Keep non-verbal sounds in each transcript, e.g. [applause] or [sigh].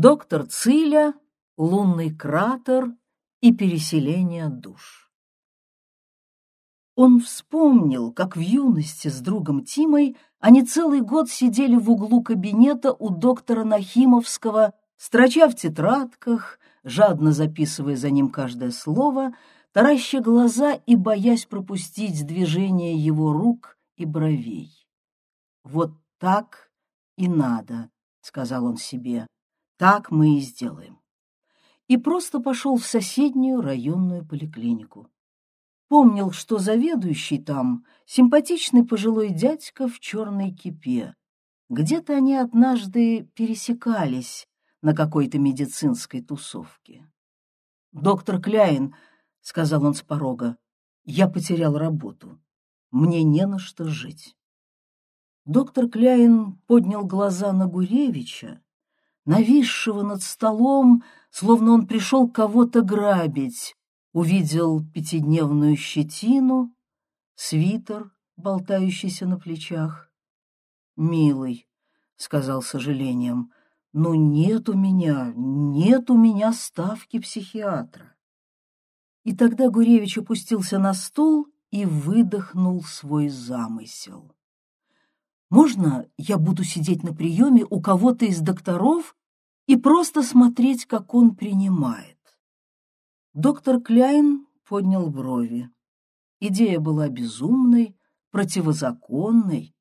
доктор Циля, лунный кратер и переселение душ. Он вспомнил, как в юности с другом Тимой они целый год сидели в углу кабинета у доктора Нахимовского, строча в тетрадках, жадно записывая за ним каждое слово, тараща глаза и боясь пропустить движение его рук и бровей. «Вот так и надо», — сказал он себе, — «так мы и сделаем». И просто пошел в соседнюю районную поликлинику. Помнил, что заведующий там симпатичный пожилой дядька в черной кипе. Где-то они однажды пересекались на какой-то медицинской тусовке. «Доктор Кляйн», — сказал он с порога, — «я потерял работу. Мне не на что жить». Доктор Кляйн поднял глаза на Гуревича, нависшего над столом, словно он пришел кого-то грабить, увидел пятидневную щетину, свитер, болтающийся на плечах. «Милый», — сказал сожалением, — «ну нет у меня, нет у меня ставки психиатра». И тогда Гуревич опустился на стул и выдохнул свой замысел. «Можно я буду сидеть на приеме у кого-то из докторов и просто смотреть, как он принимает?» Доктор Кляйн поднял брови. Идея была безумной, противозаконной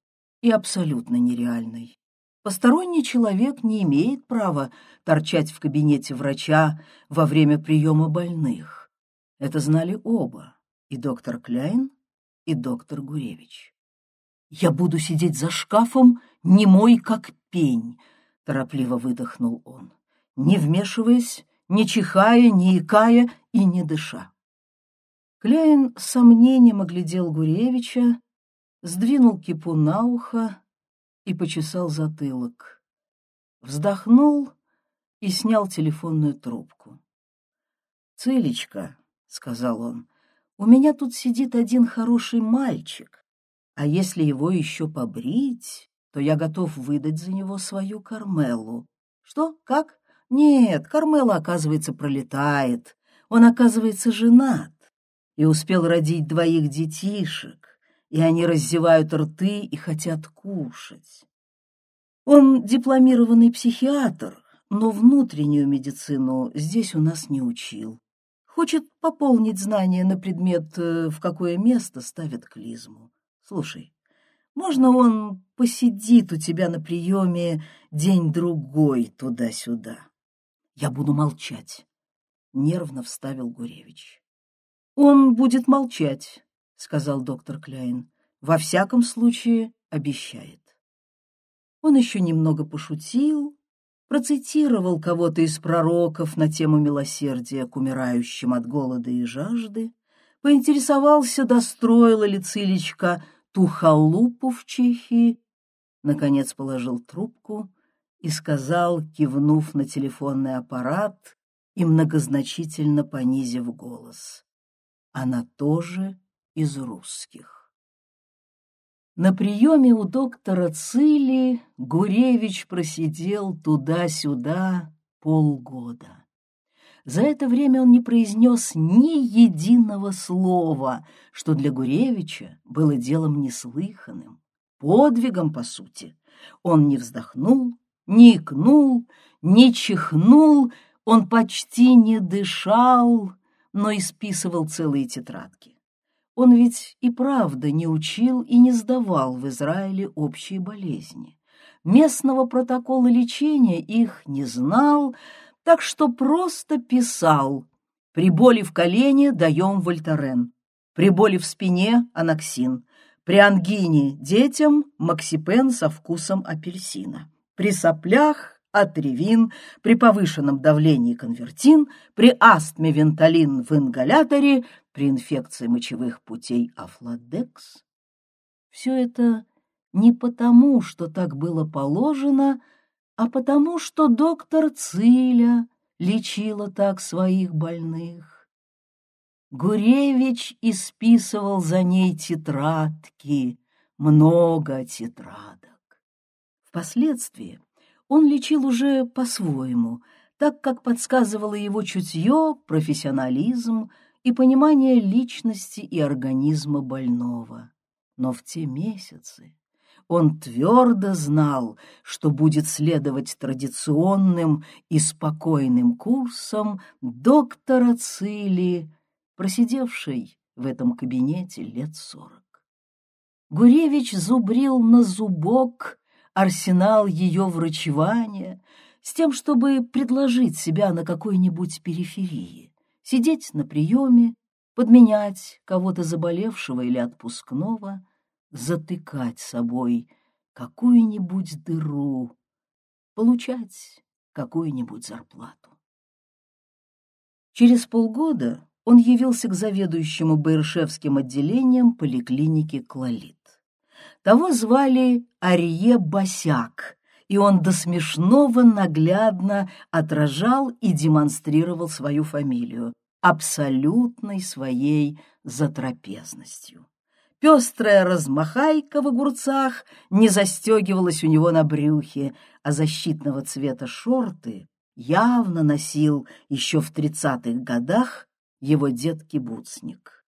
и абсолютно нереальной. Посторонний человек не имеет права торчать в кабинете врача во время приема больных. Это знали оба, и доктор Кляйн, и доктор Гуревич. «Я буду сидеть за шкафом, немой как пень», — торопливо выдохнул он, не вмешиваясь не чихая, не икая и не дыша. Кляйн с сомнением оглядел Гуревича, сдвинул кипу на ухо и почесал затылок. Вздохнул и снял телефонную трубку. «Целечка», — сказал он, — «у меня тут сидит один хороший мальчик, а если его еще побрить, то я готов выдать за него свою Кармелу. Что, как?» Нет, Кармела, оказывается, пролетает. Он, оказывается, женат и успел родить двоих детишек, и они раздевают рты и хотят кушать. Он дипломированный психиатр, но внутреннюю медицину здесь у нас не учил. Хочет пополнить знания на предмет, э, в какое место ставят клизму. Слушай, можно он посидит у тебя на приеме день-другой туда-сюда? Я буду молчать, — нервно вставил Гуревич. Он будет молчать, — сказал доктор Кляйн. Во всяком случае, обещает. Он еще немного пошутил, процитировал кого-то из пророков на тему милосердия к умирающим от голода и жажды, поинтересовался, достроила ли Цилечка ту халупу в Чехии, наконец положил трубку и сказал, кивнув на телефонный аппарат и многозначительно понизив голос. Она тоже из русских. На приеме у доктора Цили Гуревич просидел туда-сюда полгода. За это время он не произнес ни единого слова, что для Гуревича было делом неслыханным, подвигом, по сути. Он не вздохнул, не икнул, не чихнул, он почти не дышал, но исписывал целые тетрадки. Он ведь и правда не учил и не сдавал в Израиле общие болезни. Местного протокола лечения их не знал, так что просто писал «При боли в колене даем вольтарен», «При боли в спине – аноксин», «При ангине детям – максипен со вкусом апельсина» при соплях атревин, при повышенном давлении конвертин, при астме венталин в ингаляторе, при инфекции мочевых путей афладекс. Все это не потому, что так было положено, а потому, что доктор Циля лечила так своих больных. Гуревич исписывал за ней тетрадки, много тетрадок. Впоследствии он лечил уже по-своему, так как подсказывало его чутье, профессионализм и понимание личности и организма больного. Но в те месяцы он твердо знал, что будет следовать традиционным и спокойным курсам доктора Цили, просидевшей в этом кабинете лет сорок. Гуревич зубрил на зубок арсенал ее врачевания с тем, чтобы предложить себя на какой-нибудь периферии, сидеть на приеме, подменять кого-то заболевшего или отпускного, затыкать собой какую-нибудь дыру, получать какую-нибудь зарплату. Через полгода он явился к заведующему Байершевским отделением поликлиники «Клолит». Того звали Арье Босяк, и он до смешного наглядно отражал и демонстрировал свою фамилию абсолютной своей затрапезностью. Пестрая размахайка в огурцах не застегивалась у него на брюхе, а защитного цвета шорты явно носил еще в тридцатых годах его дед-кибуцник.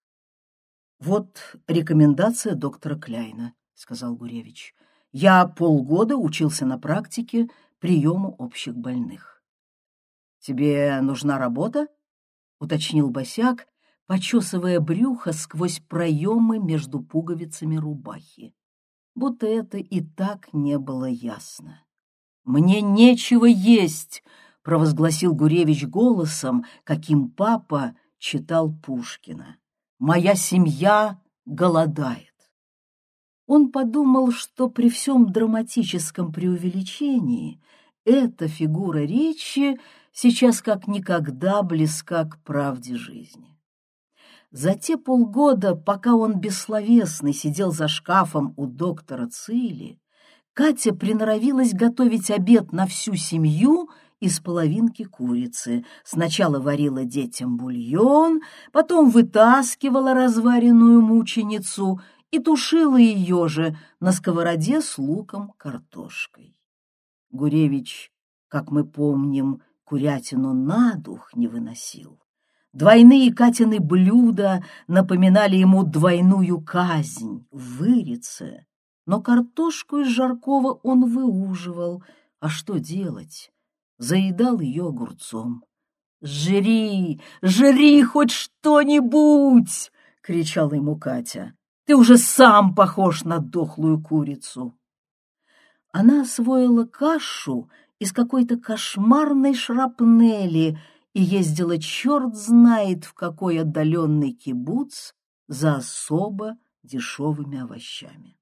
«Вот рекомендация доктора Кляйна», — сказал Гуревич. «Я полгода учился на практике приему общих больных». «Тебе нужна работа?» — уточнил Босяк, почесывая брюхо сквозь проемы между пуговицами рубахи. Будто это и так не было ясно. «Мне нечего есть!» — провозгласил Гуревич голосом, каким папа читал Пушкина. «Моя семья голодает». Он подумал, что при всем драматическом преувеличении эта фигура речи сейчас как никогда близка к правде жизни. За те полгода, пока он бессловесный сидел за шкафом у доктора Цили, Катя приноровилась готовить обед на всю семью из половинки курицы. Сначала варила детям бульон, потом вытаскивала разваренную мученицу и тушила ее же на сковороде с луком картошкой. Гуревич, как мы помним, курятину на дух не выносил. Двойные Катины блюда напоминали ему двойную казнь в вырице, но картошку из жаркого он выуживал. А что делать? Заедал ее огурцом. «Жри, жри хоть что-нибудь!» — кричала ему Катя. «Ты уже сам похож на дохлую курицу!» Она освоила кашу из какой-то кошмарной шрапнели — и ездила черт знает в какой отдаленный кибуц за особо дешевыми овощами.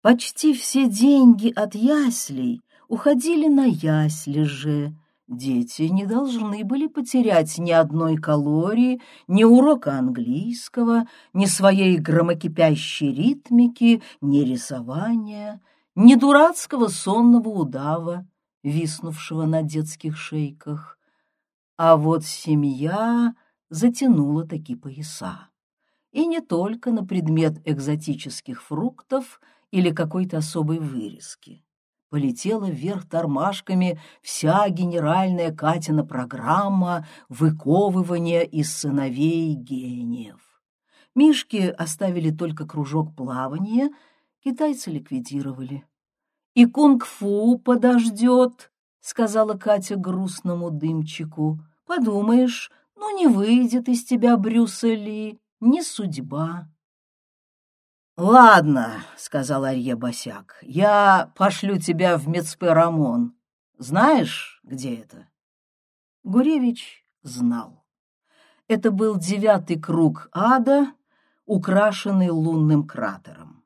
Почти все деньги от яслей уходили на ясли же. Дети не должны были потерять ни одной калории, ни урока английского, ни своей громокипящей ритмики, ни рисования, ни дурацкого сонного удава, виснувшего на детских шейках. А вот семья затянула такие пояса. И не только на предмет экзотических фруктов или какой-то особой вырезки. Полетела вверх тормашками вся генеральная Катина программа выковывания из сыновей гениев. Мишки оставили только кружок плавания, китайцы ликвидировали. «И кунг-фу подождет», — сказала Катя грустному дымчику. «Подумаешь, ну не выйдет из тебя Брюса Ли, не судьба». «Ладно», — сказал Арье Босяк, — «я пошлю тебя в Мецпе-Рамон. Знаешь, где это?» Гуревич знал. Это был девятый круг ада, украшенный лунным кратером.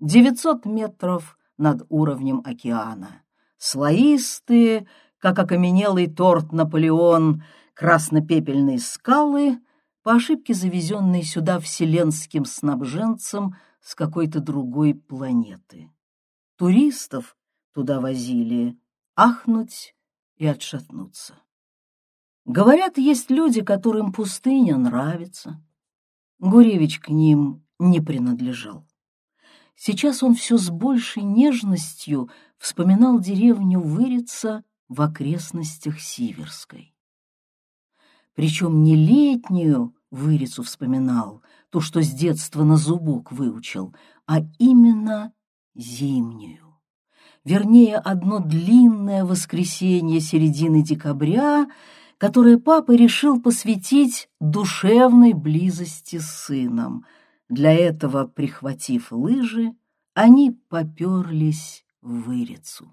Девятьсот метров над уровнем океана слоистые, как окаменелый торт Наполеон, краснопепельные скалы, по ошибке завезенные сюда вселенским снабженцем с какой-то другой планеты. Туристов туда возили ахнуть и отшатнуться. Говорят, есть люди, которым пустыня нравится. Гуревич к ним не принадлежал. Сейчас он все с большей нежностью вспоминал деревню Вырица в окрестностях Сиверской. Причем не летнюю Вырицу вспоминал, то, что с детства на зубок выучил, а именно зимнюю. Вернее, одно длинное воскресенье середины декабря, которое папа решил посвятить душевной близости с сыном — для этого, прихватив лыжи, они поперлись в вырицу.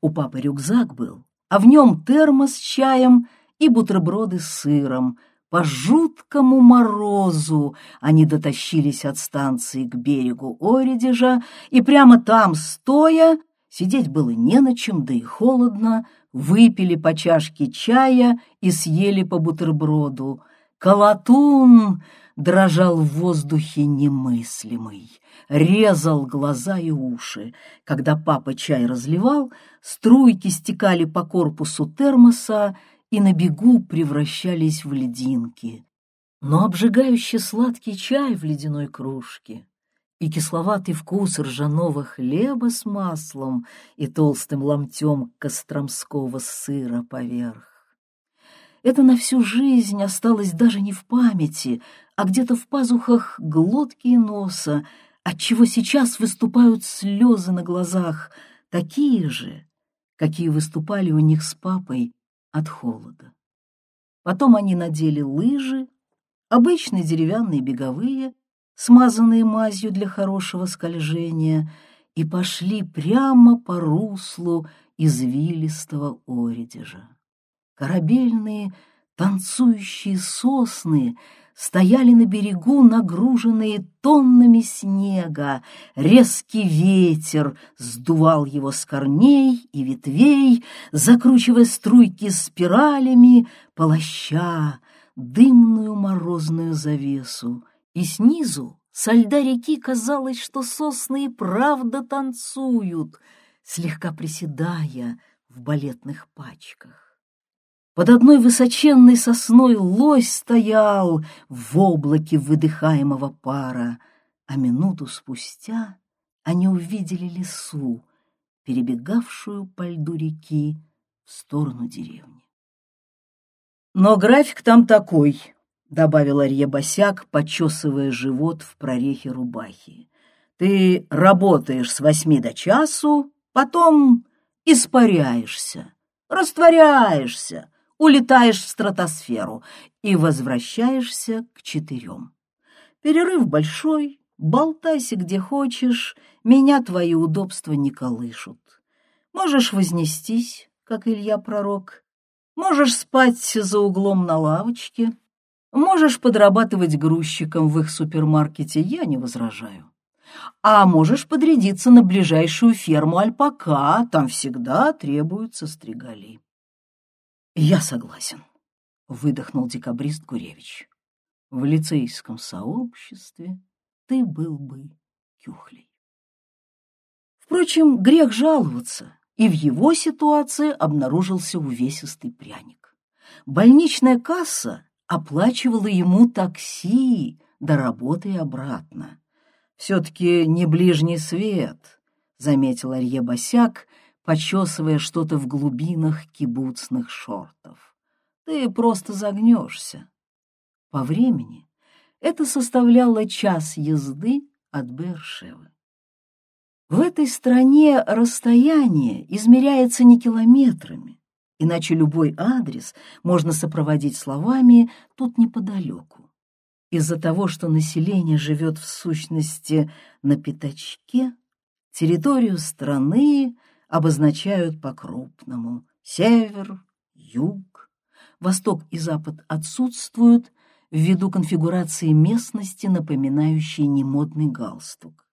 У папы рюкзак был, а в нем термос с чаем и бутерброды с сыром. По жуткому морозу они дотащились от станции к берегу Оридежа, и прямо там, стоя, сидеть было не на чем, да и холодно, выпили по чашке чая и съели по бутерброду. Колотун дрожал в воздухе немыслимый, резал глаза и уши. Когда папа чай разливал, струйки стекали по корпусу термоса и на бегу превращались в льдинки. Но обжигающий сладкий чай в ледяной кружке и кисловатый вкус ржаного хлеба с маслом и толстым ломтем костромского сыра поверх. Это на всю жизнь осталось даже не в памяти, а где-то в пазухах глотки и носа, отчего сейчас выступают слезы на глазах, такие же, какие выступали у них с папой от холода. Потом они надели лыжи, обычные деревянные беговые, смазанные мазью для хорошего скольжения, и пошли прямо по руслу извилистого оредежа. Корабельные танцующие сосны стояли на берегу, нагруженные тоннами снега. Резкий ветер сдувал его с корней и ветвей, закручивая струйки спиралями, полоща дымную морозную завесу. И снизу, со льда реки, казалось, что сосны и правда танцуют, слегка приседая в балетных пачках. Под одной высоченной сосной лось стоял в облаке выдыхаемого пара, а минуту спустя они увидели лесу, перебегавшую по льду реки в сторону деревни. «Но график там такой», — добавил Арье Босяк, почесывая живот в прорехе рубахи. «Ты работаешь с восьми до часу, потом испаряешься, растворяешься» улетаешь в стратосферу и возвращаешься к четырем. Перерыв большой, болтайся где хочешь, меня твои удобства не колышут. Можешь вознестись, как Илья Пророк, можешь спать за углом на лавочке, можешь подрабатывать грузчиком в их супермаркете, я не возражаю. А можешь подрядиться на ближайшую ферму альпака, там всегда требуются стригали. «Я согласен», — выдохнул декабрист Гуревич. «В лицейском сообществе ты был бы кюхлей». Впрочем, грех жаловаться, и в его ситуации обнаружился увесистый пряник. Больничная касса оплачивала ему такси до работы и обратно. «Все-таки не ближний свет», — заметил Арье Босяк, почесывая что-то в глубинах кибуцных шортов. Ты просто загнешься. По времени это составляло час езды от Бершевы. В этой стране расстояние измеряется не километрами, иначе любой адрес можно сопроводить словами «тут неподалеку». Из-за того, что население живет в сущности на пятачке, территорию страны обозначают по-крупному. Север, юг, восток и запад отсутствуют ввиду конфигурации местности, напоминающей немодный галстук.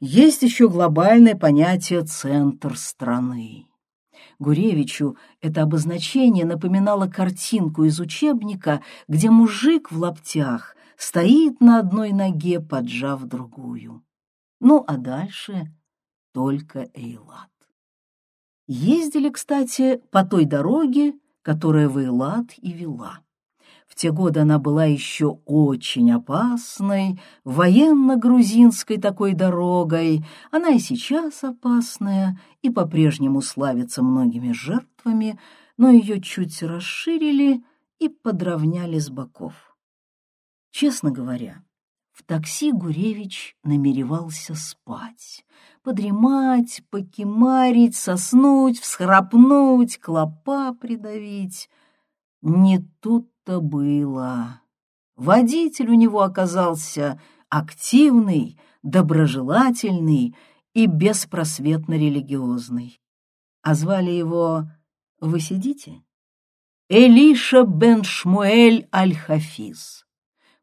Есть еще глобальное понятие «центр страны». Гуревичу это обозначение напоминало картинку из учебника, где мужик в лаптях стоит на одной ноге, поджав другую. Ну, а дальше только Эйлат. Ездили, кстати, по той дороге, которая в Эйлат и вела. В те годы она была еще очень опасной, военно-грузинской такой дорогой. Она и сейчас опасная и по-прежнему славится многими жертвами, но ее чуть расширили и подровняли с боков. Честно говоря, такси Гуревич намеревался спать, подремать, покемарить, соснуть, всхрапнуть, клопа придавить. Не тут-то было. Водитель у него оказался активный, доброжелательный и беспросветно религиозный. А звали его «Вы сидите?» Элиша бен Шмуэль Аль-Хафиз.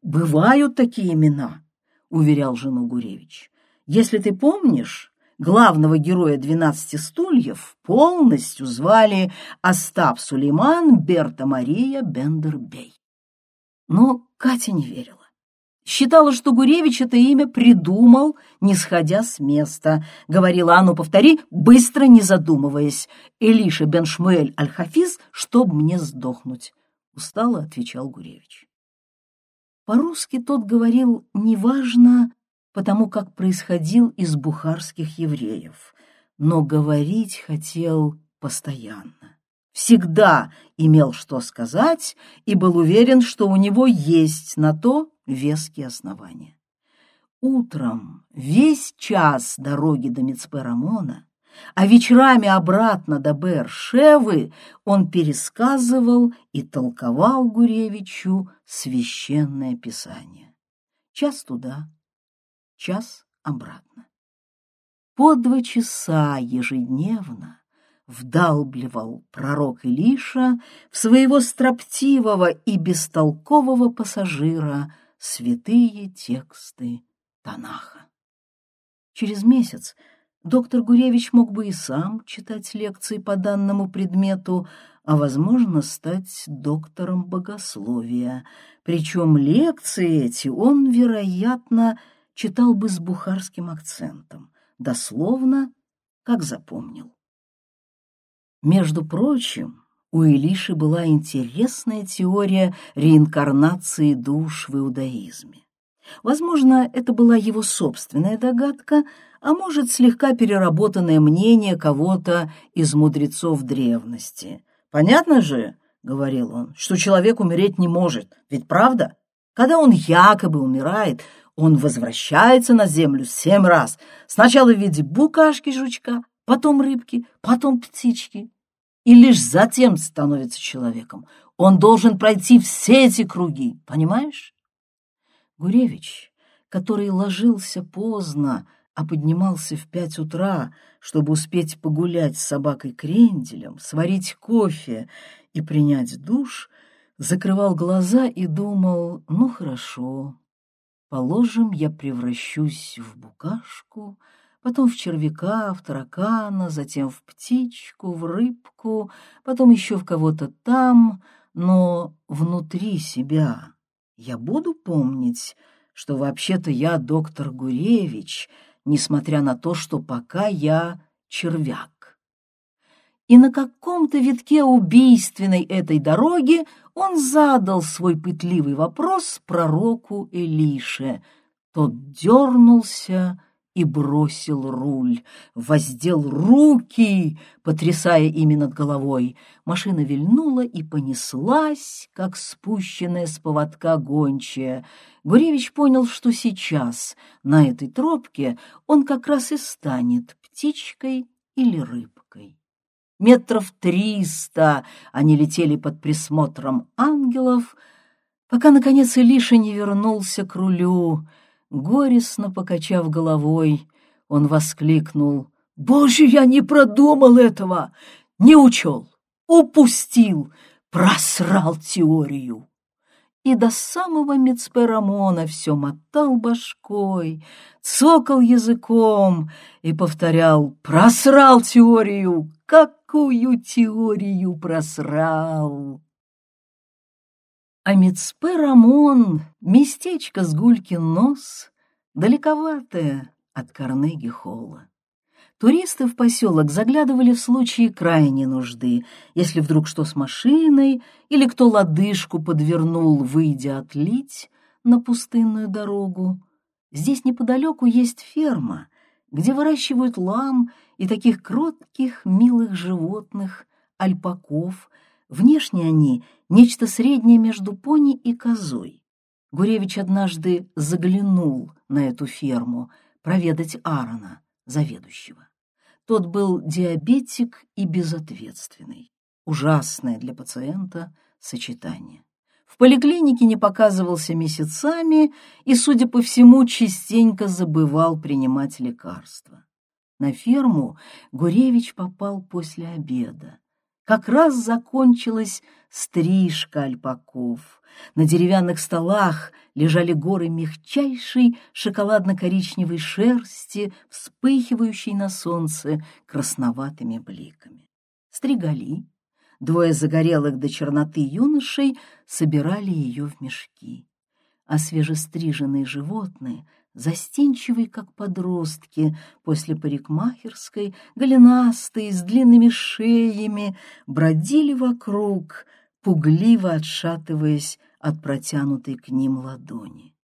«Бывают такие имена», — уверял жену Гуревич. «Если ты помнишь, главного героя «Двенадцати стульев» полностью звали Остап Сулейман Берта Мария Бендербей». Но Катя не верила. Считала, что Гуревич это имя придумал, не сходя с места. Говорила, а ну повтори, быстро не задумываясь. Элиша бен Шмуэль Аль-Хафиз, чтоб мне сдохнуть. Устало отвечал Гуревич. По-русски тот говорил неважно, потому как происходил из бухарских евреев, но говорить хотел постоянно. Всегда имел что сказать и был уверен, что у него есть на то веские основания. Утром весь час дороги до Мицперамона, а вечерами обратно до Бершевы он пересказывал и толковал Гуревичу священное писание. Час туда, час обратно. По два часа ежедневно вдалбливал пророк Илиша в своего строптивого и бестолкового пассажира святые тексты Танаха. Через месяц доктор Гуревич мог бы и сам читать лекции по данному предмету, а, возможно, стать доктором богословия. Причем лекции эти он, вероятно, читал бы с бухарским акцентом, дословно, как запомнил. Между прочим, у Илиши была интересная теория реинкарнации душ в иудаизме. Возможно, это была его собственная догадка, а может, слегка переработанное мнение кого-то из мудрецов древности. Понятно же, — говорил он, — что человек умереть не может. Ведь правда? Когда он якобы умирает, он возвращается на землю семь раз. Сначала в виде букашки-жучка, потом рыбки, потом птички. И лишь затем становится человеком. Он должен пройти все эти круги, понимаешь? Гуревич, который ложился поздно, а поднимался в пять утра, чтобы успеть погулять с собакой-кренделем, сварить кофе и принять душ, закрывал глаза и думал, ну хорошо, положим, я превращусь в букашку, потом в червяка, в таракана, затем в птичку, в рыбку, потом еще в кого-то там, но внутри себя я буду помнить, что вообще-то я доктор Гуревич — несмотря на то, что пока я червяк. И на каком-то витке убийственной этой дороги он задал свой пытливый вопрос пророку Элише. Тот дернулся и бросил руль, воздел руки, потрясая ими над головой. Машина вильнула и понеслась, как спущенная с поводка гончая. Гуревич понял, что сейчас на этой тропке он как раз и станет птичкой или рыбкой. Метров триста они летели под присмотром ангелов, пока, наконец, Илиша не вернулся к рулю — Горестно покачав головой, он воскликнул. «Боже, я не продумал этого! Не учел, упустил, просрал теорию!» И до самого Мицперамона все мотал башкой, цокал языком и повторял «Просрал теорию! Какую теорию просрал?» А Мицпе-Рамон — местечко с гулькин нос, далековатое от Карнеги-холла. Туристы в поселок заглядывали в случае крайней нужды, если вдруг что с машиной или кто лодыжку подвернул, выйдя отлить на пустынную дорогу. Здесь неподалеку есть ферма, где выращивают лам и таких кротких, милых животных, альпаков. Внешне они — нечто среднее между пони и козой. Гуревич однажды заглянул на эту ферму проведать Аарона, заведующего. Тот был диабетик и безответственный. Ужасное для пациента сочетание. В поликлинике не показывался месяцами и, судя по всему, частенько забывал принимать лекарства. На ферму Гуревич попал после обеда. Как раз закончилась стрижка альпаков. На деревянных столах лежали горы мягчайшей шоколадно-коричневой шерсти, вспыхивающей на солнце красноватыми бликами. Стригали. Двое загорелых до черноты юношей собирали ее в мешки. А свежестриженные животные — застенчивые, как подростки, после парикмахерской, голенастые, с длинными шеями, бродили вокруг, пугливо отшатываясь от протянутой к ним ладони.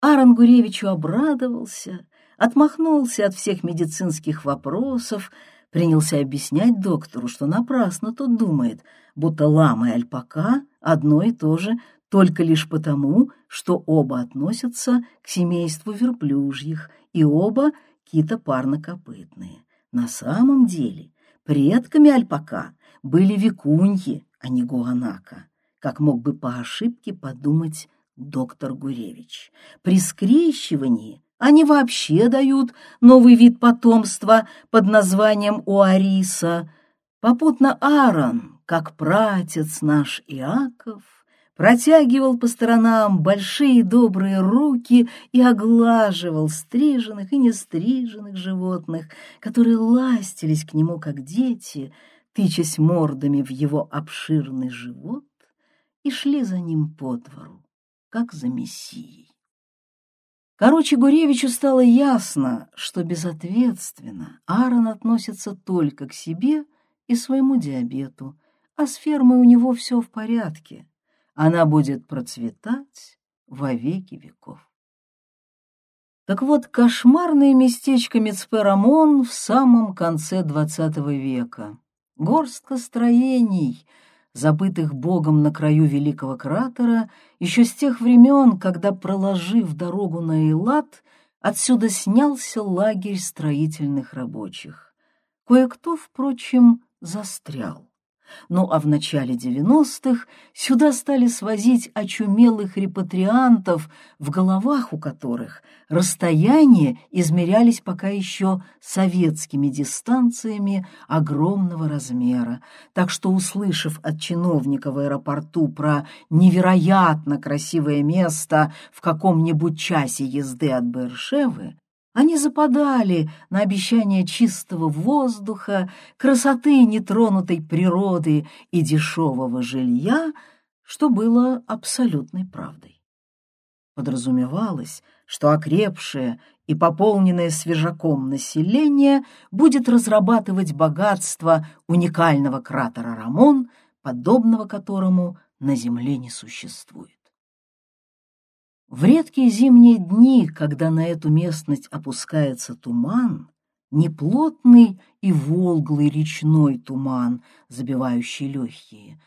Аарон Гуревичу обрадовался, отмахнулся от всех медицинских вопросов, принялся объяснять доктору, что напрасно тот думает, будто лама и альпака одно и то же только лишь потому, что оба относятся к семейству верблюжьих и оба кита-парнокопытные. На самом деле предками альпака были викуньи, а не гуанака, как мог бы по ошибке подумать доктор Гуревич. При скрещивании они вообще дают новый вид потомства под названием Уариса. Попутно Аарон, как пратец наш Иаков, протягивал по сторонам большие добрые руки и оглаживал стриженных и нестриженных животных, которые ластились к нему, как дети, тычась мордами в его обширный живот, и шли за ним по двору, как за мессией. Короче, Гуревичу стало ясно, что безответственно Аарон относится только к себе и своему диабету, а с фермой у него все в порядке — она будет процветать во веки веков. Так вот, кошмарное местечко Мецперамон в самом конце XX века. Горстка строений, забытых Богом на краю великого кратера, еще с тех времен, когда, проложив дорогу на Эйлат, отсюда снялся лагерь строительных рабочих. Кое-кто, впрочем, застрял. Ну а в начале 90-х сюда стали свозить очумелых репатриантов, в головах у которых расстояния измерялись пока еще советскими дистанциями огромного размера. Так что, услышав от чиновника в аэропорту про невероятно красивое место в каком-нибудь часе езды от Бершевы, они западали на обещание чистого воздуха, красоты нетронутой природы и дешевого жилья, что было абсолютной правдой. Подразумевалось, что окрепшее и пополненное свежаком население будет разрабатывать богатство уникального кратера Рамон, подобного которому на Земле не существует. В редкие зимние дни, когда на эту местность опускается туман, неплотный и волглый речной туман, забивающий легкие,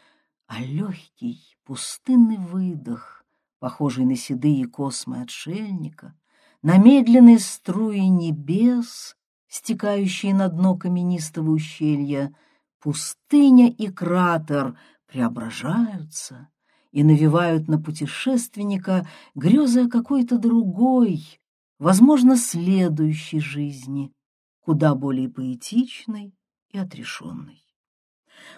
а легкий пустынный выдох, похожий на седые космы отшельника, на медленные струи небес, стекающие на дно каменистого ущелья, пустыня и кратер преображаются — и навевают на путешественника грезы о какой-то другой, возможно, следующей жизни, куда более поэтичной и отрешенной.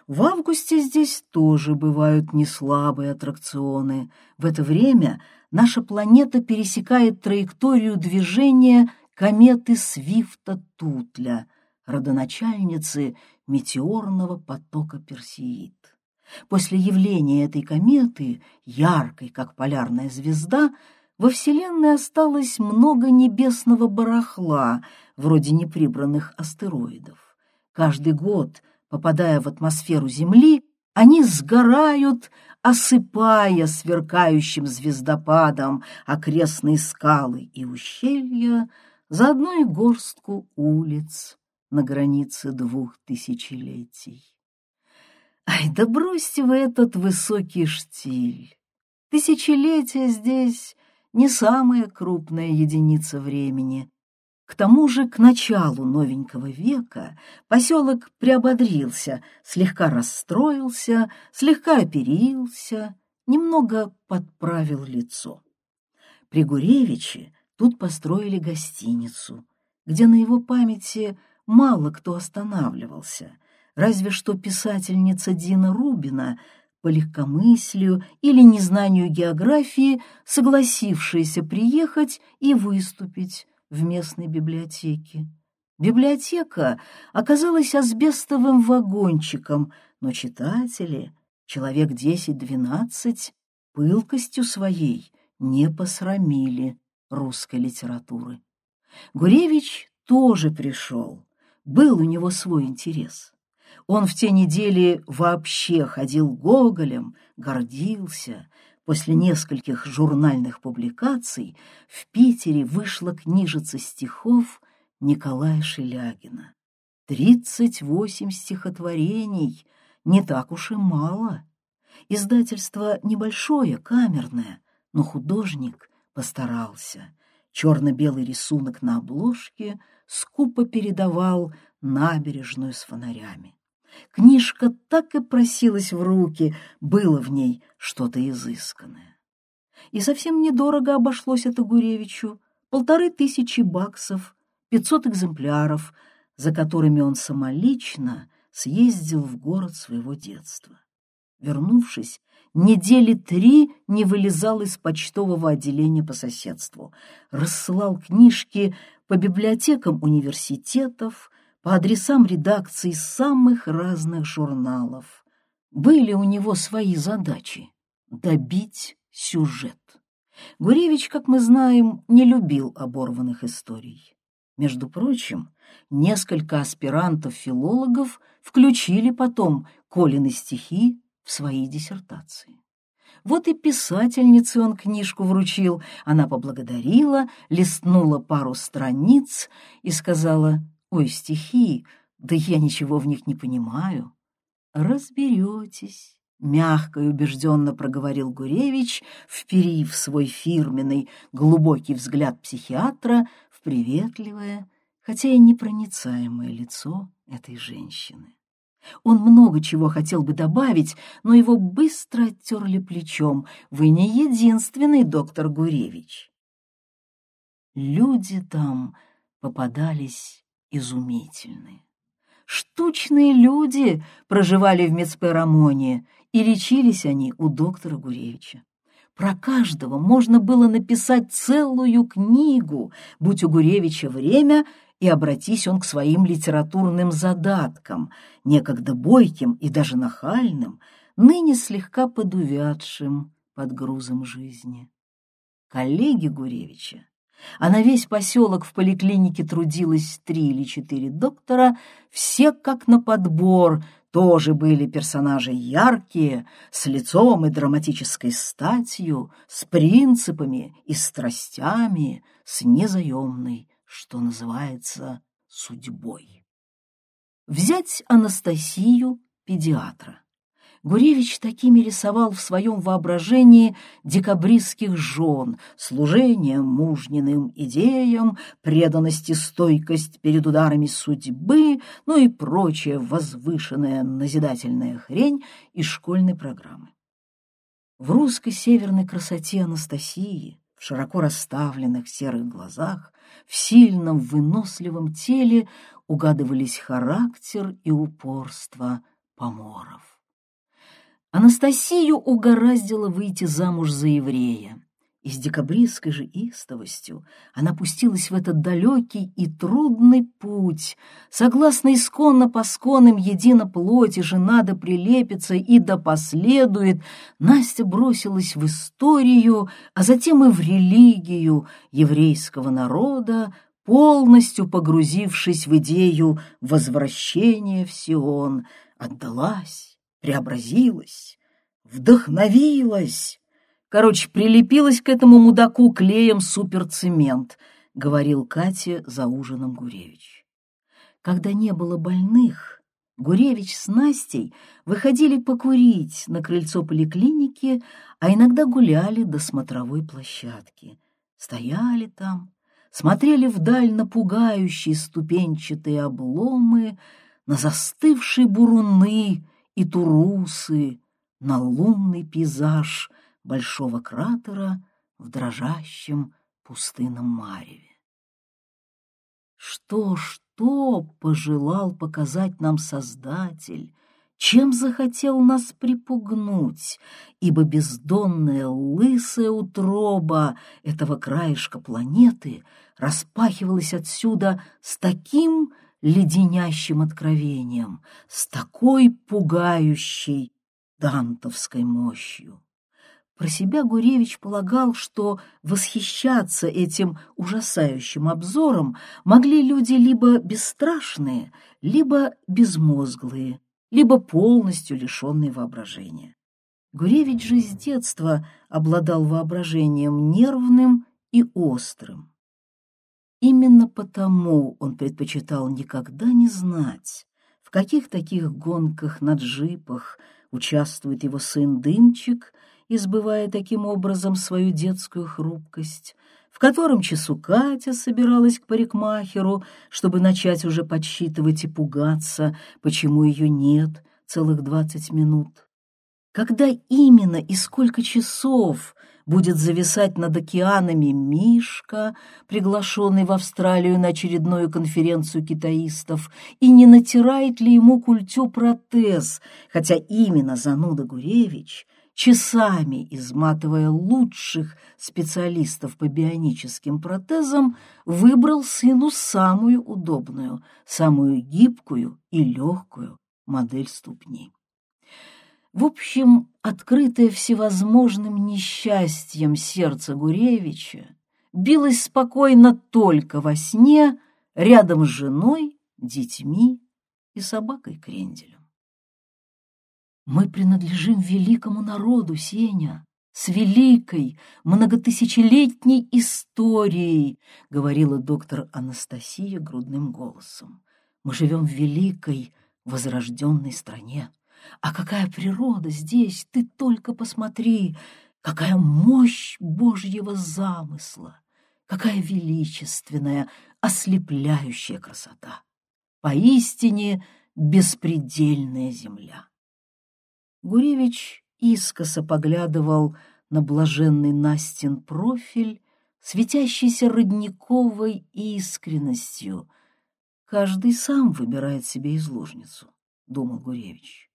В августе здесь тоже бывают неслабые аттракционы. В это время наша планета пересекает траекторию движения кометы Свифта-Тутля, родоначальницы метеорного потока Персеид. После явления этой кометы, яркой, как полярная звезда, во Вселенной осталось много небесного барахла, вроде неприбранных астероидов. Каждый год, попадая в атмосферу Земли, они сгорают, осыпая сверкающим звездопадом окрестные скалы и ущелья, заодно и горстку улиц на границе двух тысячелетий. Ай, да бросьте вы этот высокий штиль! Тысячелетие здесь не самая крупная единица времени. К тому же к началу новенького века поселок приободрился, слегка расстроился, слегка оперился, немного подправил лицо. При Гуревиче тут построили гостиницу, где на его памяти мало кто останавливался, разве что писательница Дина Рубина — по легкомыслию или незнанию географии, согласившиеся приехать и выступить в местной библиотеке. Библиотека оказалась асбестовым вагончиком, но читатели, человек десять-двенадцать, пылкостью своей не посрамили русской литературы. Гуревич тоже пришел, был у него свой интерес. Он в те недели вообще ходил гоголем, гордился. После нескольких журнальных публикаций в Питере вышла книжица стихов Николая Шелягина. Тридцать восемь стихотворений, не так уж и мало. Издательство небольшое, камерное, но художник постарался. Черно-белый рисунок на обложке скупо передавал набережную с фонарями. Книжка так и просилась в руки, было в ней что-то изысканное. И совсем недорого обошлось это Гуревичу. Полторы тысячи баксов, пятьсот экземпляров, за которыми он самолично съездил в город своего детства. Вернувшись, недели три не вылезал из почтового отделения по соседству, рассылал книжки по библиотекам университетов, по адресам редакций самых разных журналов. Были у него свои задачи — добить сюжет. Гуревич, как мы знаем, не любил оборванных историй. Между прочим, несколько аспирантов-филологов включили потом Колины стихи в свои диссертации. Вот и писательнице он книжку вручил. Она поблагодарила, листнула пару страниц и сказала — Ой, стихи, да я ничего в них не понимаю. Разберетесь, мягко и убежденно проговорил Гуревич, вперив свой фирменный глубокий взгляд психиатра в приветливое, хотя и непроницаемое лицо этой женщины. Он много чего хотел бы добавить, но его быстро оттерли плечом. Вы не единственный доктор Гуревич. Люди там попадались изумительные. Штучные люди проживали в Мецперамоне, и лечились они у доктора Гуревича. Про каждого можно было написать целую книгу, будь у Гуревича время, и обратись он к своим литературным задаткам, некогда бойким и даже нахальным, ныне слегка подувядшим под грузом жизни. Коллеги Гуревича а на весь поселок в поликлинике трудилось три или четыре доктора, все как на подбор, тоже были персонажи яркие, с лицом и драматической статью, с принципами и страстями, с незаемной, что называется, судьбой. Взять Анастасию, педиатра. Гуревич такими рисовал в своем воображении декабристских жен, служение мужниным идеям, преданность и стойкость перед ударами судьбы, ну и прочая возвышенная назидательная хрень из школьной программы. В русской северной красоте Анастасии, в широко расставленных серых глазах, в сильном выносливом теле угадывались характер и упорство поморов. Анастасию угораздило выйти замуж за еврея, и с декабристской же истовостью она пустилась в этот далекий и трудный путь. Согласно исконно посконным едино плоти же надо прилепиться и да последует, Настя бросилась в историю, а затем и в религию еврейского народа, полностью погрузившись в идею возвращения в Сион, отдалась, преобразилась, вдохновилась Короче, прилепилась к этому мудаку клеем суперцемент, говорил Кате за ужином Гуревич. Когда не было больных, Гуревич с Настей выходили покурить на крыльцо поликлиники, а иногда гуляли до смотровой площадки. Стояли там, смотрели вдаль на пугающие ступенчатые обломы, на застывшие буруны и турусы, на лунный пейзаж — большого кратера в дрожащем пустынном мареве. Что, что пожелал показать нам Создатель, чем захотел нас припугнуть, ибо бездонная лысая утроба этого краешка планеты распахивалась отсюда с таким леденящим откровением, с такой пугающей дантовской мощью. Про себя Гуревич полагал, что восхищаться этим ужасающим обзором могли люди либо бесстрашные, либо безмозглые, либо полностью лишенные воображения. Гуревич же с детства обладал воображением нервным и острым. Именно потому он предпочитал никогда не знать, в каких таких гонках на джипах участвует его сын Дымчик — избывая таким образом свою детскую хрупкость, в котором часу Катя собиралась к парикмахеру, чтобы начать уже подсчитывать и пугаться, почему ее нет целых двадцать минут. Когда именно и сколько часов будет зависать над океанами Мишка, приглашенный в Австралию на очередную конференцию китаистов, и не натирает ли ему культю протез, хотя именно зануда Гуревич часами изматывая лучших специалистов по бионическим протезам, выбрал сыну самую удобную, самую гибкую и легкую модель ступни. В общем, открытое всевозможным несчастьем сердце Гуревича билось спокойно только во сне рядом с женой, детьми и собакой Кренделем. Мы принадлежим великому народу, Сеня, с великой, многотысячелетней историей, говорила доктор Анастасия грудным голосом. Мы живем в великой, возрожденной стране. А какая природа здесь, ты только посмотри, какая мощь Божьего замысла, какая величественная, ослепляющая красота. Поистине беспредельная земля. Гуревич искоса поглядывал на блаженный Настин профиль, светящийся родниковой искренностью. «Каждый сам выбирает себе изложницу», — думал Гуревич.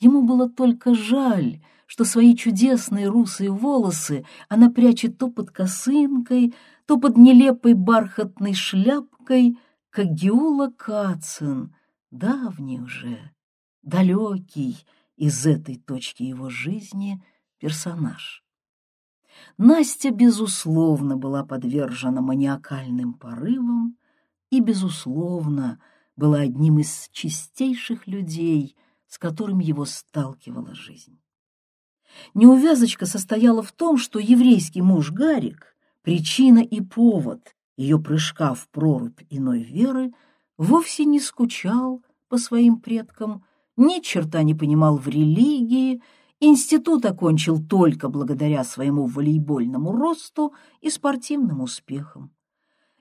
Ему было только жаль, что свои чудесные русые волосы она прячет то под косынкой, то под нелепой бархатной шляпкой, как Геула Кацин, давний уже, далекий, из этой точки его жизни персонаж. Настя, безусловно, была подвержена маниакальным порывам и, безусловно, была одним из чистейших людей, с которым его сталкивала жизнь. Неувязочка состояла в том, что еврейский муж Гарик, причина и повод ее прыжка в прорубь иной веры, вовсе не скучал по своим предкам, ни черта не понимал в религии, институт окончил только благодаря своему волейбольному росту и спортивным успехам.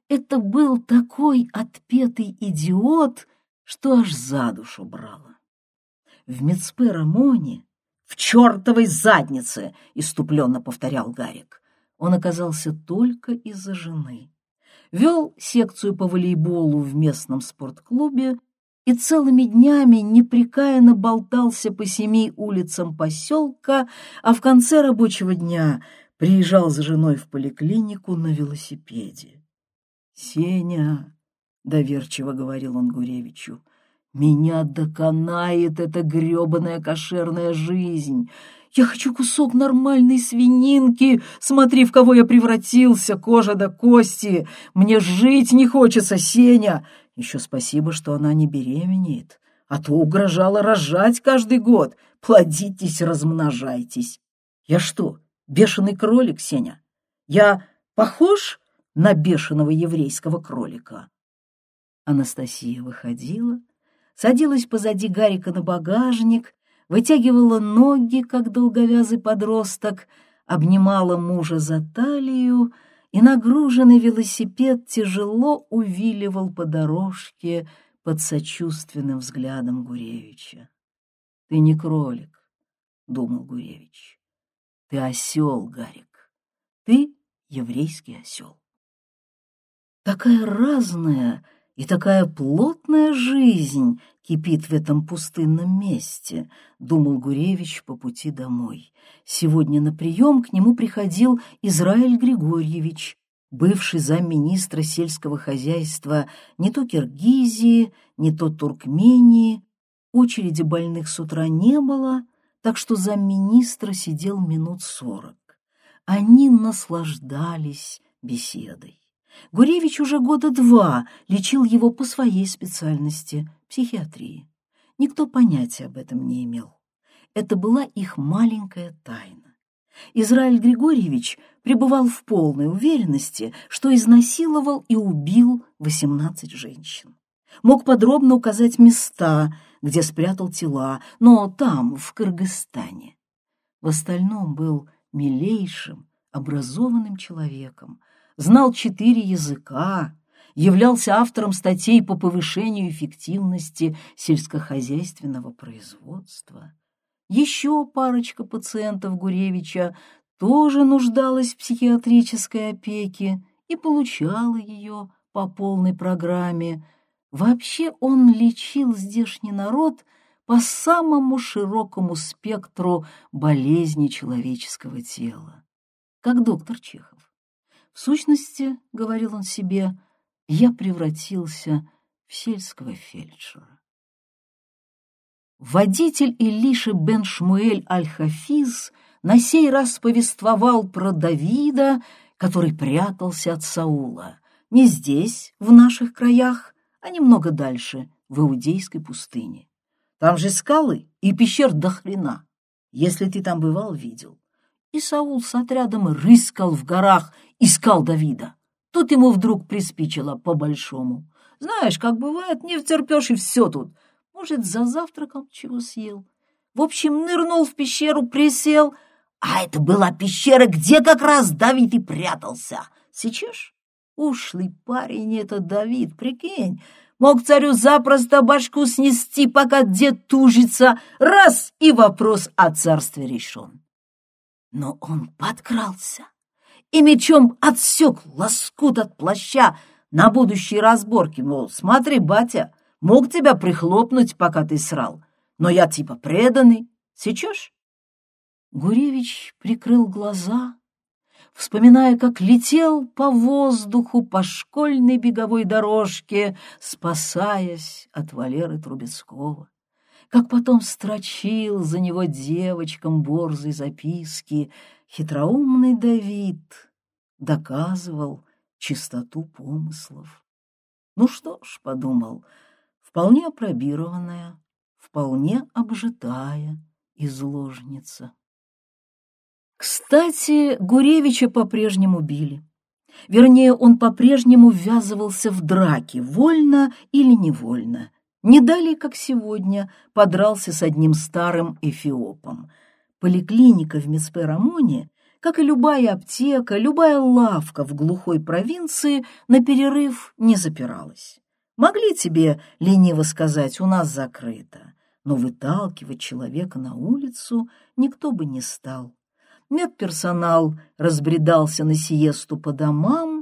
Это был такой отпетый идиот, что аж за душу брало. В Мецпе Рамоне, в чертовой заднице, иступленно повторял Гарик. Он оказался только из-за жены. Вел секцию по волейболу в местном спортклубе и целыми днями непрекаянно болтался по семи улицам поселка, а в конце рабочего дня приезжал с женой в поликлинику на велосипеде. «Сеня», — доверчиво говорил он Гуревичу, — «меня доконает эта гребаная кошерная жизнь. Я хочу кусок нормальной свининки. Смотри, в кого я превратился, кожа до кости. Мне жить не хочется, Сеня. Еще спасибо, что она не беременеет, а то угрожала рожать каждый год. Плодитесь, размножайтесь. Я что, бешеный кролик, Сеня? Я похож на бешеного еврейского кролика?» Анастасия выходила, садилась позади Гарика на багажник, вытягивала ноги, как долговязый подросток, обнимала мужа за талию, и нагруженный велосипед тяжело увиливал по дорожке под сочувственным взглядом Гуревича. «Ты не кролик», — думал Гуревич. «Ты осел, Гарик. Ты еврейский осел». Такая разная и такая плотная жизнь кипит в этом пустынном месте, думал Гуревич по пути домой. Сегодня на прием к нему приходил Израиль Григорьевич, бывший замминистра сельского хозяйства не то Киргизии, не то Туркмении. Очереди больных с утра не было, так что замминистра сидел минут сорок. Они наслаждались беседой. Гуревич уже года два лечил его по своей специальности – психиатрии. Никто понятия об этом не имел. Это была их маленькая тайна. Израиль Григорьевич пребывал в полной уверенности, что изнасиловал и убил 18 женщин. Мог подробно указать места, где спрятал тела, но там, в Кыргызстане. В остальном был милейшим, образованным человеком, знал четыре языка, являлся автором статей по повышению эффективности сельскохозяйственного производства. Еще парочка пациентов Гуревича тоже нуждалась в психиатрической опеке и получала ее по полной программе. Вообще он лечил здешний народ по самому широкому спектру болезни человеческого тела, как доктор Чехов. В сущности, — говорил он себе, — я превратился в сельского фельдшера. Водитель Илиши бен Шмуэль аль-Хафиз на сей раз повествовал про Давида, который прятался от Саула. Не здесь, в наших краях, а немного дальше, в Иудейской пустыне. Там же скалы и пещер до хрена. Если ты там бывал, видел. И Саул с отрядом рыскал в горах, искал Давида. Тут ему вдруг приспичило по-большому. Знаешь, как бывает, не втерпешь и все тут. Может, за завтраком чего съел. В общем, нырнул в пещеру, присел. А это была пещера, где как раз Давид и прятался. Сейчас ушлый парень этот Давид, прикинь, мог царю запросто башку снести, пока дед тужится. Раз — и вопрос о царстве решен. Но он подкрался и мечом отсек лоскут от плаща на будущие разборки, мол, смотри, батя, мог тебя прихлопнуть, пока ты срал, но я типа преданный, сечешь? Гуревич прикрыл глаза, вспоминая, как летел по воздуху по школьной беговой дорожке, спасаясь от Валеры Трубецкого как потом строчил за него девочкам борзой записки, хитроумный Давид доказывал чистоту помыслов. Ну что ж, подумал, вполне опробированная, вполне обжитая изложница. Кстати, Гуревича по-прежнему били. Вернее, он по-прежнему ввязывался в драки, вольно или невольно, не далее, как сегодня, подрался с одним старым эфиопом. Поликлиника в Мицпе-Рамоне, как и любая аптека, любая лавка в глухой провинции, на перерыв не запиралась. Могли тебе лениво сказать «у нас закрыто», но выталкивать человека на улицу никто бы не стал. Медперсонал разбредался на сиесту по домам,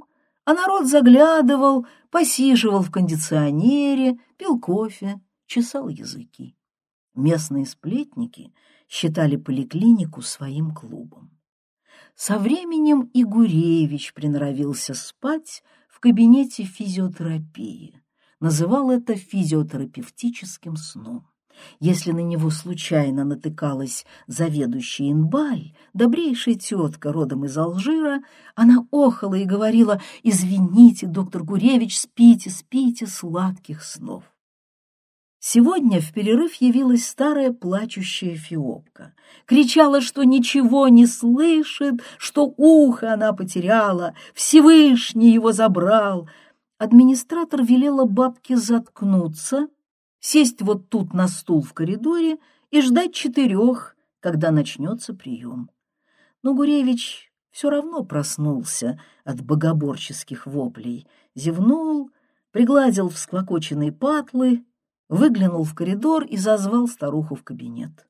а народ заглядывал, посиживал в кондиционере, пил кофе, чесал языки. Местные сплетники считали поликлинику своим клубом. Со временем и Гуревич приноровился спать в кабинете физиотерапии. Называл это физиотерапевтическим сном. Если на него случайно натыкалась заведующая Инбаль, добрейшая тетка родом из Алжира, она охала и говорила «Извините, доктор Гуревич, спите, спите, сладких снов». Сегодня в перерыв явилась старая плачущая фиопка. Кричала, что ничего не слышит, что ухо она потеряла, Всевышний его забрал. Администратор велела бабке заткнуться, сесть вот тут на стул в коридоре и ждать четырех, когда начнется прием. Но Гуревич все равно проснулся от богоборческих воплей, зевнул, пригладил всклокоченные патлы выглянул в коридор и зазвал старуху в кабинет.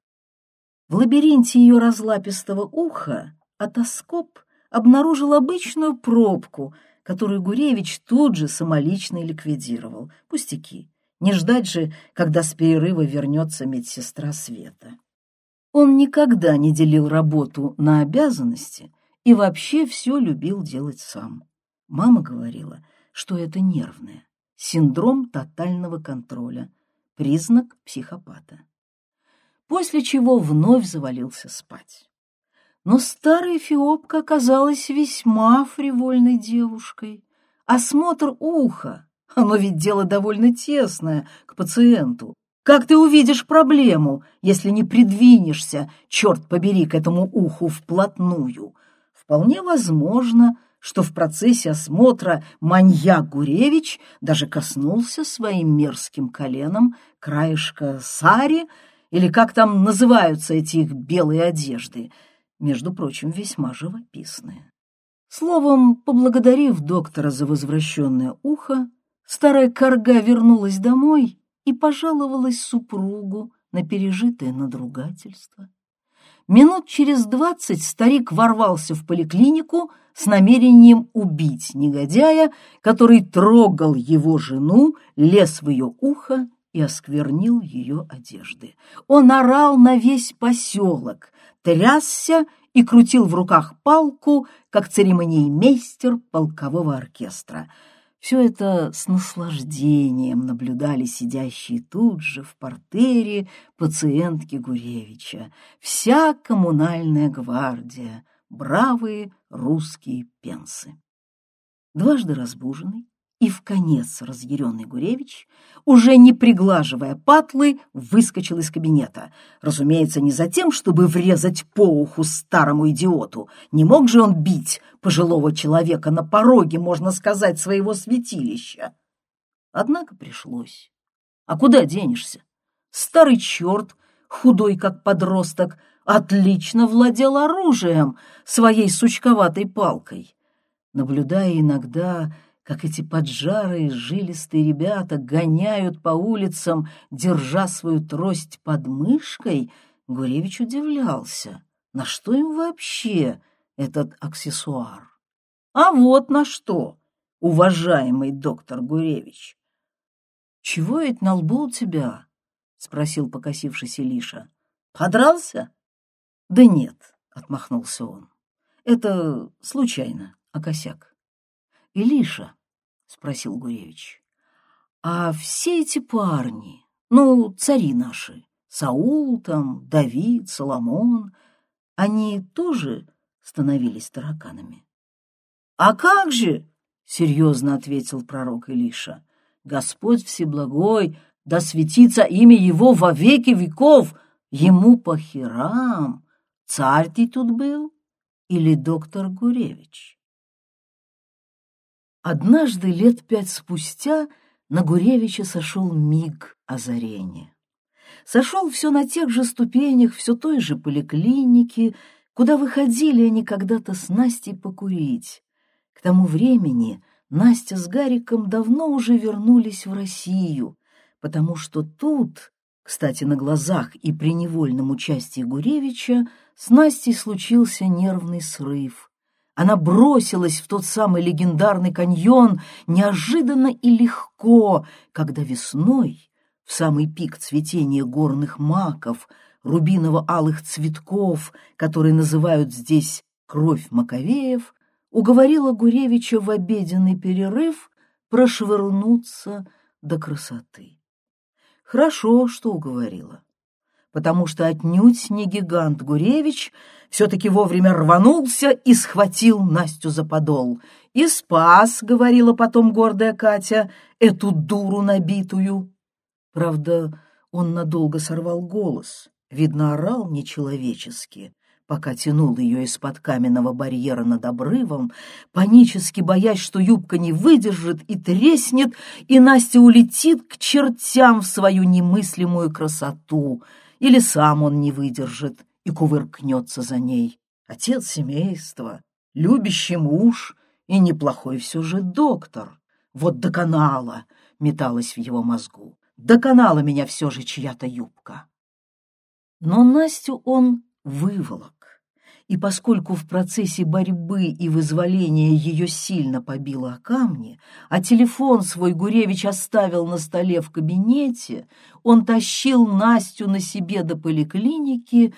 В лабиринте ее разлапистого уха атоскоп обнаружил обычную пробку, которую Гуревич тут же самолично ликвидировал. Пустяки. Не ждать же, когда с перерыва вернется медсестра Света. Он никогда не делил работу на обязанности и вообще все любил делать сам. Мама говорила, что это нервное, синдром тотального контроля, признак психопата. После чего вновь завалился спать. Но старая Фиопка оказалась весьма фривольной девушкой. Осмотр уха, оно ведь дело довольно тесное к пациенту. Как ты увидишь проблему, если не придвинешься, черт побери, к этому уху вплотную? Вполне возможно, что в процессе осмотра маньяк Гуревич даже коснулся своим мерзким коленом краешка сари, или как там называются эти их белые одежды, между прочим, весьма живописные. Словом, поблагодарив доктора за возвращенное ухо, старая корга вернулась домой и пожаловалась супругу на пережитое надругательство. Минут через двадцать старик ворвался в поликлинику с намерением убить негодяя, который трогал его жену, лез в ее ухо и осквернил ее одежды. Он орал на весь поселок, трясся и крутил в руках палку, как церемониймейстер полкового оркестра — все это с наслаждением наблюдали сидящие тут же в портере пациентки Гуревича, вся коммунальная гвардия, бравые русские пенсы. Дважды разбуженный, и в конец разъяренный Гуревич, уже не приглаживая патлы, выскочил из кабинета. Разумеется, не за тем, чтобы врезать по уху старому идиоту. Не мог же он бить пожилого человека на пороге, можно сказать, своего святилища. Однако пришлось. А куда денешься? Старый черт, худой как подросток, отлично владел оружием, своей сучковатой палкой. Наблюдая иногда как эти поджарые, жилистые ребята гоняют по улицам, держа свою трость под мышкой, Гуревич удивлялся, на что им вообще этот аксессуар. А вот на что, уважаемый доктор Гуревич. — Чего это на лбу у тебя? — спросил покосившийся Лиша. — Подрался? — Да нет, — отмахнулся он. — Это случайно, а косяк. — Илиша, — спросил Гуревич. — А все эти парни, ну, цари наши, Саул там, Давид, Соломон, они тоже становились тараканами? — А как же? — серьезно ответил пророк Илиша. — Господь Всеблагой, да светится имя Его во веки веков, ему по херам. Царь ты тут был или доктор Гуревич? Однажды, лет пять спустя, на Гуревича сошел миг озарения. Сошел все на тех же ступенях, все той же поликлиники, куда выходили они когда-то с Настей покурить. К тому времени Настя с Гариком давно уже вернулись в Россию, потому что тут, кстати, на глазах и при невольном участии Гуревича, с Настей случился нервный срыв — она бросилась в тот самый легендарный каньон неожиданно и легко, когда весной, в самый пик цветения горных маков, рубиново-алых цветков, которые называют здесь Кровь Маковеев уговорила Гуревича в обеденный перерыв прошвырнуться до красоты. Хорошо, что уговорила, потому что отнюдь не гигант Гуревич все-таки вовремя рванулся и схватил Настю за подол. «И спас», — говорила потом гордая Катя, — «эту дуру набитую». Правда, он надолго сорвал голос, видно, орал нечеловечески, пока тянул ее из-под каменного барьера над обрывом, панически боясь, что юбка не выдержит и треснет, и Настя улетит к чертям в свою немыслимую красоту, или сам он не выдержит и кувыркнется за ней. Отец семейства, любящий муж и неплохой все же доктор. Вот до канала металась в его мозгу. Доконала меня все же чья-то юбка. Но Настю он выволок и поскольку в процессе борьбы и вызволения ее сильно побило о камни, а телефон свой Гуревич оставил на столе в кабинете, он тащил Настю на себе до поликлиники,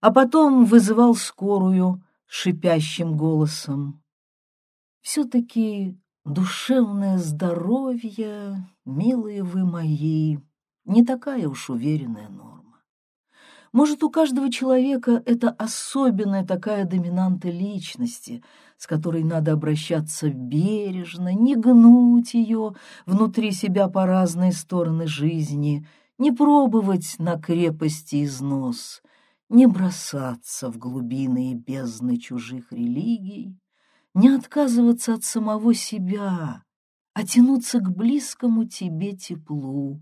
а потом вызывал скорую шипящим голосом. «Все-таки душевное здоровье, милые вы мои, не такая уж уверенная норма. Может, у каждого человека это особенная такая доминанта личности, с которой надо обращаться бережно, не гнуть ее внутри себя по разные стороны жизни, не пробовать на крепости износ, не бросаться в глубины и бездны чужих религий, не отказываться от самого себя, а тянуться к близкому тебе теплу,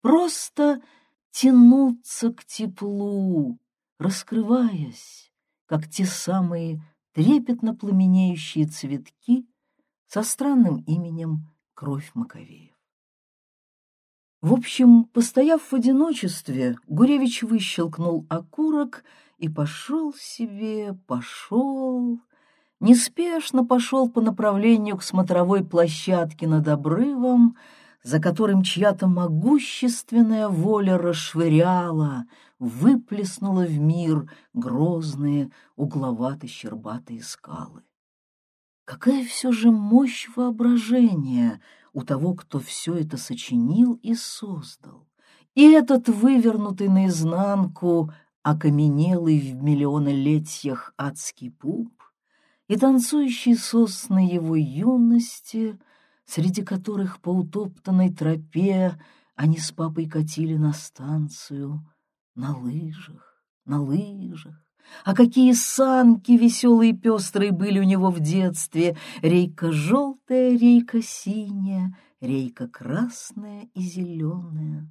просто — тянуться к теплу, раскрываясь, как те самые трепетно пламенеющие цветки со странным именем Кровь Маковеев. В общем, постояв в одиночестве, Гуревич выщелкнул окурок и пошел себе, пошел, неспешно пошел по направлению к смотровой площадке над обрывом, за которым чья-то могущественная воля расшвыряла, выплеснула в мир грозные угловато-щербатые скалы. Какая все же мощь воображения у того, кто все это сочинил и создал. И этот вывернутый наизнанку, окаменелый в миллионолетиях адский пуп, и танцующие сосны его юности — среди которых по утоптанной тропе они с папой катили на станцию на лыжах, на лыжах. А какие санки веселые и пестрые были у него в детстве! Рейка желтая, рейка синяя, рейка красная и зеленая.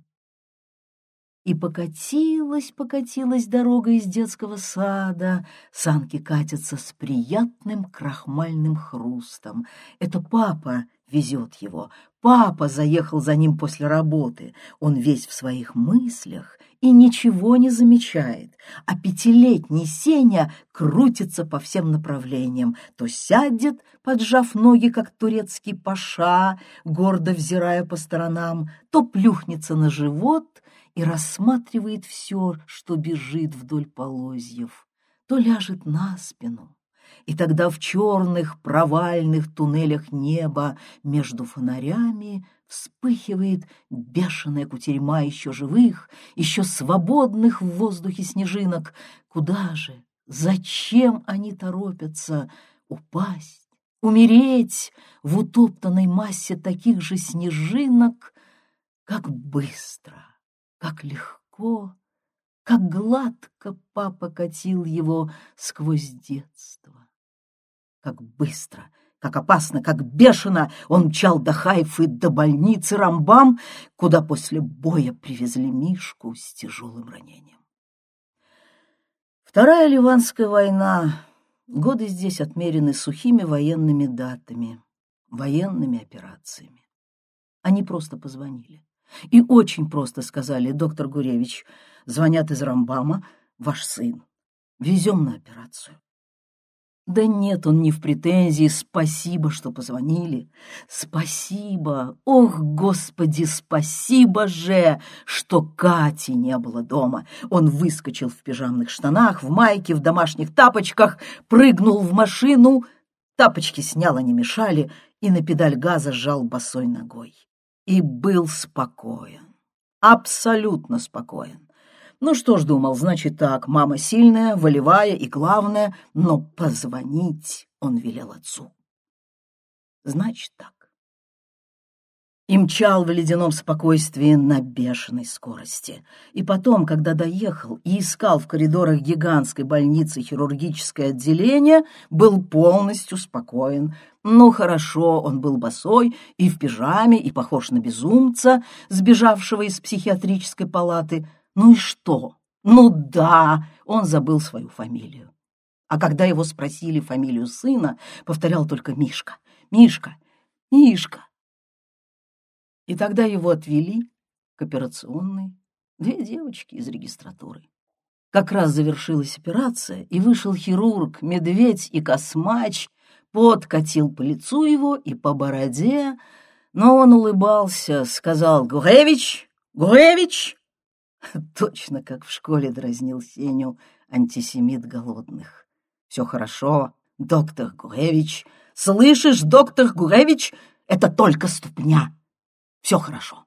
И покатилась, покатилась дорога из детского сада. Санки катятся с приятным крахмальным хрустом. Это папа везет его. Папа заехал за ним после работы. Он весь в своих мыслях и ничего не замечает. А пятилетний Сеня крутится по всем направлениям. То сядет, поджав ноги, как турецкий паша, гордо взирая по сторонам, то плюхнется на живот и рассматривает все, что бежит вдоль полозьев, то ляжет на спину и тогда в черных провальных туннелях неба между фонарями вспыхивает бешеная кутерьма еще живых, еще свободных в воздухе снежинок. Куда же, зачем они торопятся? Упасть, умереть в утоптанной массе таких же снежинок, как быстро, как легко, как гладко папа катил его сквозь детство. Как быстро, как опасно, как бешено он мчал до Хайфы, до больницы Рамбам, куда после боя привезли Мишку с тяжелым ранением. Вторая Ливанская война. Годы здесь отмерены сухими военными датами, военными операциями. Они просто позвонили. И очень просто сказали, доктор Гуревич, звонят из Рамбама, ваш сын. Везем на операцию. Да нет, он не в претензии. Спасибо, что позвонили. Спасибо. Ох, Господи, спасибо же, что Кати не было дома. Он выскочил в пижамных штанах, в майке, в домашних тапочках, прыгнул в машину. Тапочки снял, они мешали, и на педаль газа сжал босой ногой. И был спокоен. Абсолютно спокоен. Ну что ж, думал, значит так, мама сильная, волевая и главная, но позвонить он велел отцу. Значит так. И мчал в ледяном спокойствии на бешеной скорости. И потом, когда доехал и искал в коридорах гигантской больницы хирургическое отделение, был полностью спокоен. Ну, хорошо, он был босой и в пижаме, и похож на безумца, сбежавшего из психиатрической палаты — ну и что? Ну да, он забыл свою фамилию. А когда его спросили фамилию сына, повторял только Мишка, Мишка, Мишка. И тогда его отвели к операционной, две девочки из регистратуры. Как раз завершилась операция, и вышел хирург, медведь и космач, подкатил по лицу его и по бороде, но он улыбался, сказал «Гуревич! Гуревич!» [laughs] Точно как в школе дразнил Сеню антисемит голодных. Все хорошо, доктор Гуревич. Слышишь, доктор Гуревич, это только ступня. Все хорошо.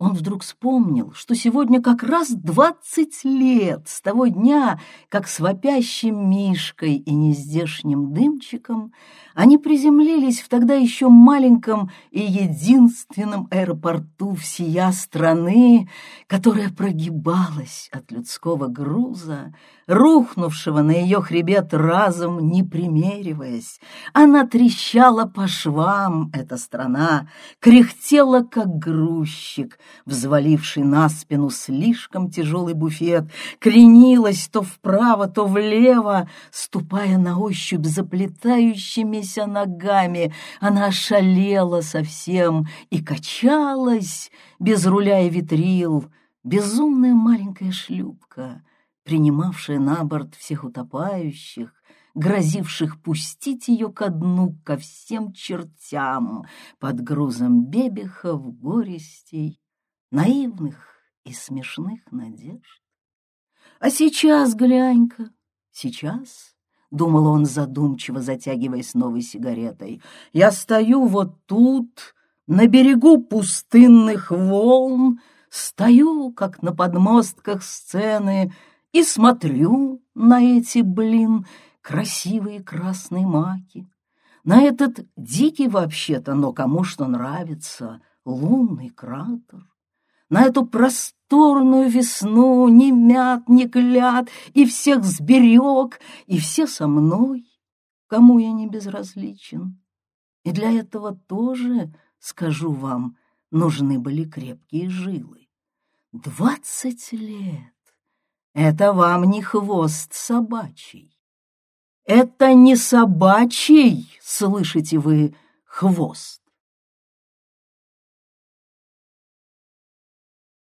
Он вдруг вспомнил, что сегодня как раз двадцать лет с того дня, как с вопящим Мишкой и нездешним дымчиком они приземлились в тогда еще маленьком и единственном аэропорту всея страны, которая прогибалась от людского груза, рухнувшего на ее хребет разом, не примериваясь. Она трещала по швам, эта страна, кряхтела, как грузчик, взваливший на спину слишком тяжелый буфет, кренилась то вправо, то влево, ступая на ощупь заплетающимися ногами. Она ошалела совсем и качалась без руля и ветрил, безумная маленькая шлюпка, принимавшая на борт всех утопающих, грозивших пустить ее ко дну ко всем чертям под грузом бебехов, горестей, наивных и смешных надежд. А сейчас, глянь-ка, сейчас, — думал он задумчиво, затягиваясь новой сигаретой, — я стою вот тут, на берегу пустынных волн, стою, как на подмостках сцены, и смотрю на эти, блин, красивые красные маки, на этот дикий вообще-то, но кому что нравится, лунный кратер, на эту просторную весну ни мят, ни клят, и всех сберег, и все со мной, кому я не безразличен. И для этого тоже, скажу вам, нужны были крепкие жилы. Двадцать лет — это вам не хвост собачий. Это не собачий, слышите вы, хвост.